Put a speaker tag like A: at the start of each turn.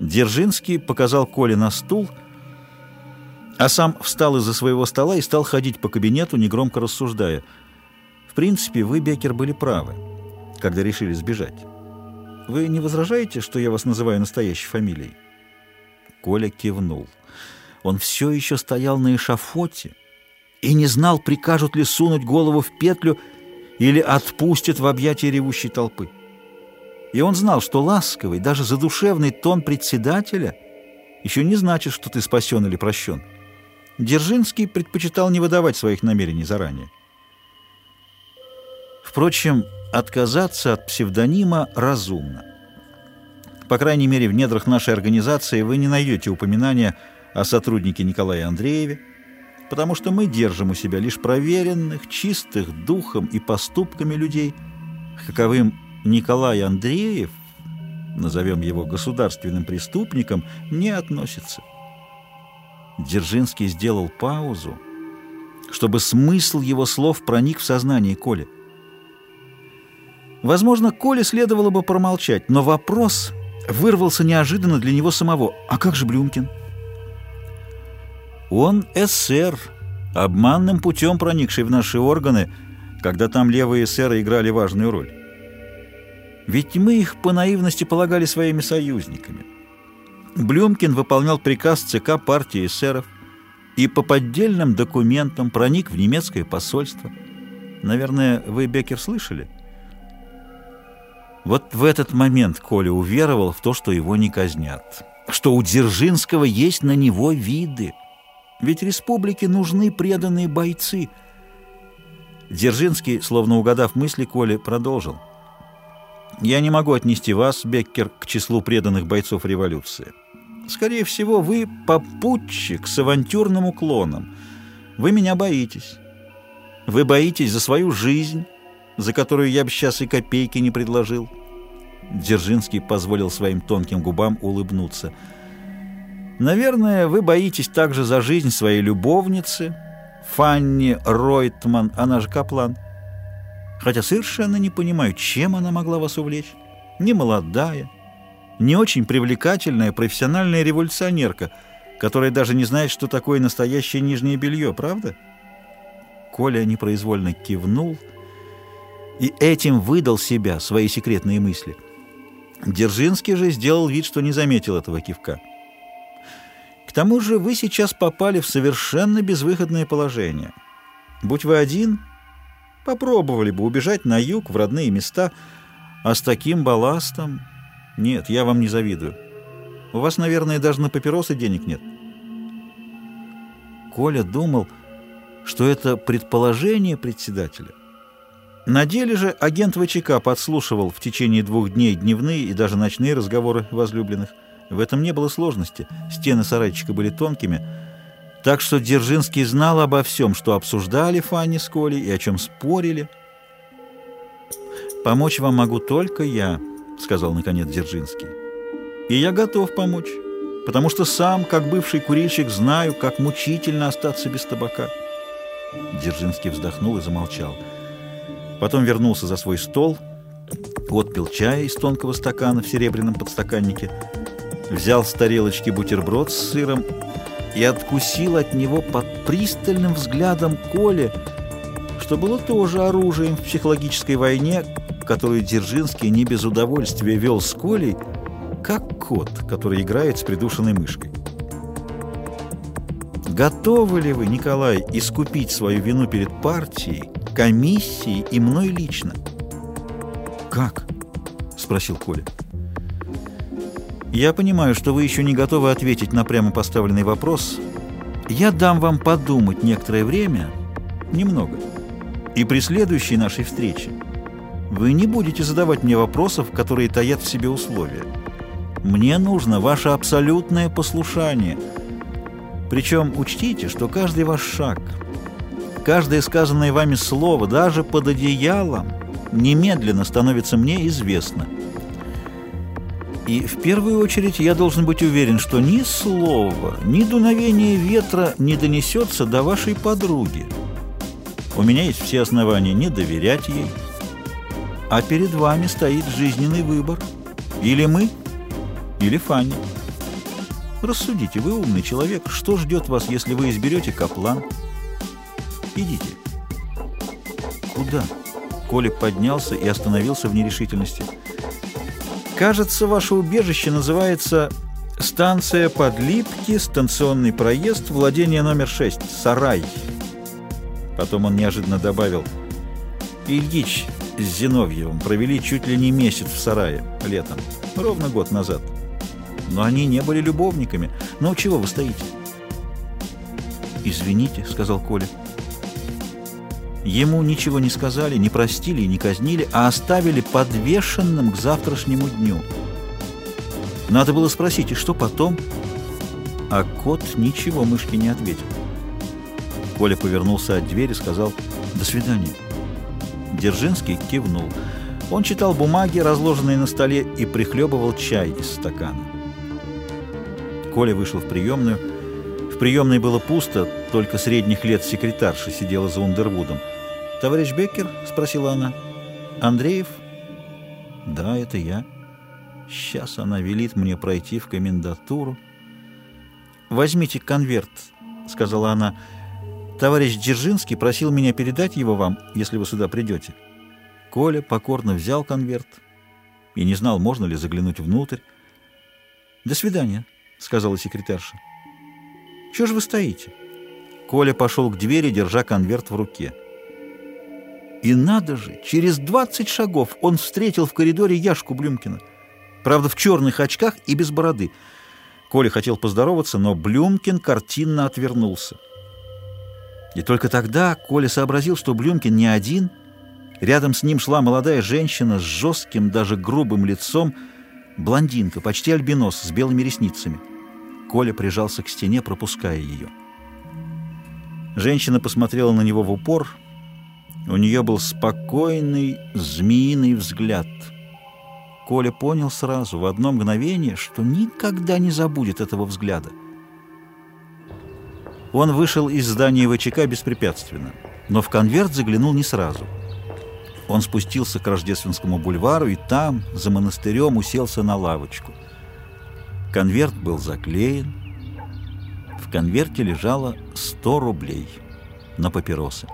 A: Дзержинский показал Коле на стул, а сам встал из-за своего стола и стал ходить по кабинету, негромко рассуждая. «В принципе, вы, Беккер, были правы, когда решили сбежать. Вы не возражаете, что я вас называю настоящей фамилией?» Коля кивнул. Он все еще стоял на эшафоте и не знал, прикажут ли сунуть голову в петлю или отпустят в объятия ревущей толпы. И он знал, что ласковый, даже задушевный тон председателя еще не значит, что ты спасен или прощен. Дзержинский предпочитал не выдавать своих намерений заранее. Впрочем, отказаться от псевдонима разумно. По крайней мере, в недрах нашей организации вы не найдете упоминания о сотруднике Николае Андрееве, потому что мы держим у себя лишь проверенных, чистых духом и поступками людей, каковым Николай Андреев, назовем его государственным преступником, не относится. Дзержинский сделал паузу, чтобы смысл его слов проник в сознание Коли. Возможно, Коле следовало бы промолчать, но вопрос вырвался неожиданно для него самого. «А как же Блюмкин?» «Он эсер, обманным путем проникший в наши органы, когда там левые эсеры играли важную роль. Ведь мы их по наивности полагали своими союзниками. Блюмкин выполнял приказ ЦК партии эсеров и по поддельным документам проник в немецкое посольство. Наверное, вы, Беккер, слышали?» Вот в этот момент Коля уверовал в то, что его не казнят, что у Дзержинского есть на него виды. Ведь республике нужны преданные бойцы. Дзержинский, словно угадав мысли Коли, продолжил. «Я не могу отнести вас, Беккер, к числу преданных бойцов революции. Скорее всего, вы попутчик с авантюрным уклоном. Вы меня боитесь. Вы боитесь за свою жизнь» за которую я бы сейчас и копейки не предложил. Дзержинский позволил своим тонким губам улыбнуться. «Наверное, вы боитесь также за жизнь своей любовницы, Фанни Ройтман, она же Каплан. Хотя совершенно не понимаю, чем она могла вас увлечь. Не молодая, не очень привлекательная профессиональная революционерка, которая даже не знает, что такое настоящее нижнее белье, правда?» Коля непроизвольно кивнул — и этим выдал себя, свои секретные мысли. Дзержинский же сделал вид, что не заметил этого кивка. К тому же вы сейчас попали в совершенно безвыходное положение. Будь вы один, попробовали бы убежать на юг, в родные места, а с таким балластом... Нет, я вам не завидую. У вас, наверное, даже на папиросы денег нет. Коля думал, что это предположение председателя — на деле же агент ВЧК подслушивал в течение двух дней дневные и даже ночные разговоры возлюбленных. В этом не было сложности, стены сарайчика были тонкими, так что Дзержинский знал обо всем, что обсуждали Фанни с Колей и о чем спорили. «Помочь вам могу только я», — сказал наконец Дзержинский. «И я готов помочь, потому что сам, как бывший курильщик, знаю, как мучительно остаться без табака». Дзержинский вздохнул и замолчал. Потом вернулся за свой стол, отпил чая из тонкого стакана в серебряном подстаканнике, взял с тарелочки бутерброд с сыром и откусил от него под пристальным взглядом Коли, что было тоже оружием в психологической войне, которую Дзержинский не без удовольствия вел с Колей, как кот, который играет с придушенной мышкой. Готовы ли вы, Николай, искупить свою вину перед партией, комиссией и мной лично. «Как?» — спросил Коля. «Я понимаю, что вы еще не готовы ответить на прямо поставленный вопрос. Я дам вам подумать некоторое время, немного, и при следующей нашей встрече вы не будете задавать мне вопросов, которые таят в себе условия. Мне нужно ваше абсолютное послушание. Причем учтите, что каждый ваш шаг — Каждое сказанное вами слово, даже под одеялом, немедленно становится мне известно. И в первую очередь я должен быть уверен, что ни слова, ни дуновение ветра не донесется до вашей подруги. У меня есть все основания не доверять ей. А перед вами стоит жизненный выбор. Или мы, или Фанни. Рассудите, вы умный человек. Что ждет вас, если вы изберете каплан? Идите. Куда? Коля поднялся и остановился в нерешительности. Кажется, ваше убежище называется станция Подлипки, станционный проезд, владение номер 6, сарай. Потом он неожиданно добавил, Ильич с Зиновьевым провели чуть ли не месяц в сарае летом, ровно год назад. Но они не были любовниками. Ну, чего вы стоите? «Извините», — сказал Коля. Ему ничего не сказали, не простили и не казнили, а оставили подвешенным к завтрашнему дню. Надо было спросить, и что потом? А кот ничего мышке не ответил. Коля повернулся от двери и сказал «До свидания». Держинский кивнул. Он читал бумаги, разложенные на столе, и прихлебывал чай из стакана. Коля вышел в приемную. В приемной было пусто, только средних лет секретарша сидела за Ундервудом. «Товарищ Беккер?» — спросила она. «Андреев?» «Да, это я. Сейчас она велит мне пройти в комендатуру». «Возьмите конверт», — сказала она. «Товарищ Дзержинский просил меня передать его вам, если вы сюда придете». Коля покорно взял конверт и не знал, можно ли заглянуть внутрь. «До свидания», — сказала секретарша. «Чего же вы стоите?» Коля пошел к двери, держа конверт в руке. И надо же, через 20 шагов он встретил в коридоре Яшку Блюмкина. Правда, в черных очках и без бороды. Коля хотел поздороваться, но Блюмкин картинно отвернулся. И только тогда Коля сообразил, что Блюмкин не один. Рядом с ним шла молодая женщина с жестким, даже грубым лицом, блондинка, почти альбинос, с белыми ресницами. Коля прижался к стене, пропуская ее. Женщина посмотрела на него в упор — у нее был спокойный, змеиный взгляд. Коля понял сразу, в одно мгновение, что никогда не забудет этого взгляда. Он вышел из здания ВЧК беспрепятственно, но в конверт заглянул не сразу. Он спустился к Рождественскому бульвару и там, за монастырем, уселся на лавочку. Конверт был заклеен. В конверте лежало 100 рублей на папиросы.